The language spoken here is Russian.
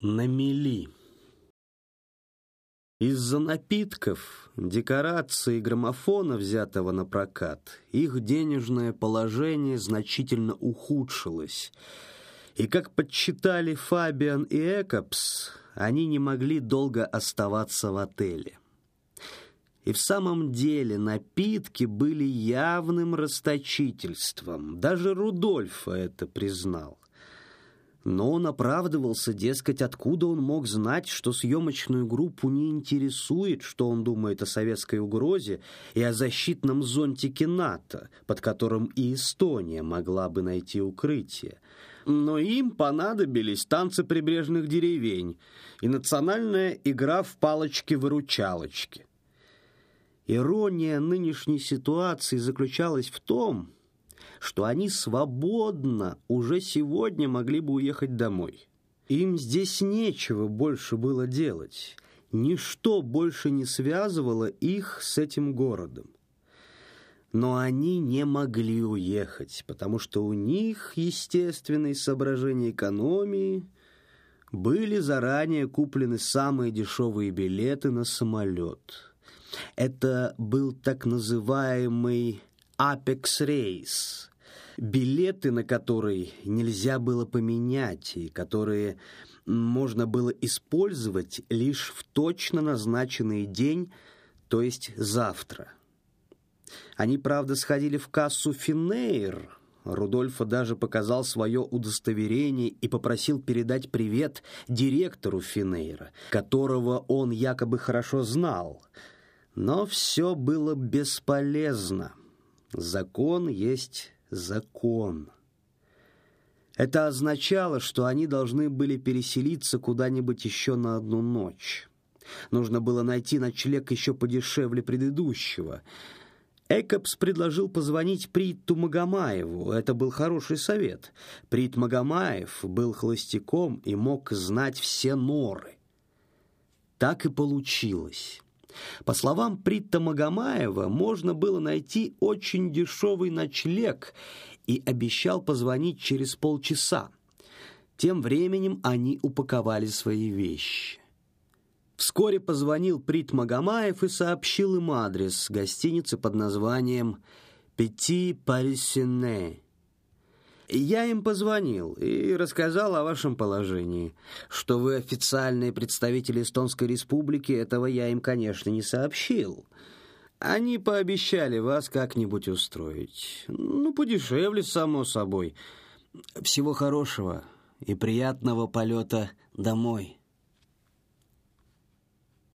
на мели. Из-за напитков, декораций и граммофона, взятого на прокат, их денежное положение значительно ухудшилось. И, как подсчитали Фабиан и Экопс, они не могли долго оставаться в отеле. И в самом деле напитки были явным расточительством. Даже Рудольфа это признал. Но он оправдывался, дескать, откуда он мог знать, что съемочную группу не интересует, что он думает о советской угрозе и о защитном зонтике НАТО, под которым и Эстония могла бы найти укрытие. Но им понадобились танцы прибрежных деревень и национальная игра в палочки-выручалочки. Ирония нынешней ситуации заключалась в том, что они свободно уже сегодня могли бы уехать домой. Им здесь нечего больше было делать. Ничто больше не связывало их с этим городом. Но они не могли уехать, потому что у них, естественные соображения экономии, были заранее куплены самые дешевые билеты на самолет. Это был так называемый Race, билеты на которые нельзя было поменять и которые можно было использовать лишь в точно назначенный день, то есть завтра. Они, правда, сходили в кассу Финейр. Рудольфа даже показал свое удостоверение и попросил передать привет директору Финейра, которого он якобы хорошо знал. Но все было бесполезно. Закон есть закон. Это означало, что они должны были переселиться куда-нибудь еще на одну ночь. Нужно было найти ночлег еще подешевле предыдущего. Экопс предложил позвонить Притту Магомаеву. Это был хороший совет. Прит Магомаев был холостяком и мог знать все норы. Так и получилось. По словам Притта Магомаева, можно было найти очень дешевый ночлег и обещал позвонить через полчаса. Тем временем они упаковали свои вещи. Вскоре позвонил Прит Магомаев и сообщил им адрес гостиницы под названием «Пяти Парисене». Я им позвонил и рассказал о вашем положении. Что вы официальные представители Эстонской Республики, этого я им, конечно, не сообщил. Они пообещали вас как-нибудь устроить. Ну, подешевле, само собой. Всего хорошего и приятного полета домой».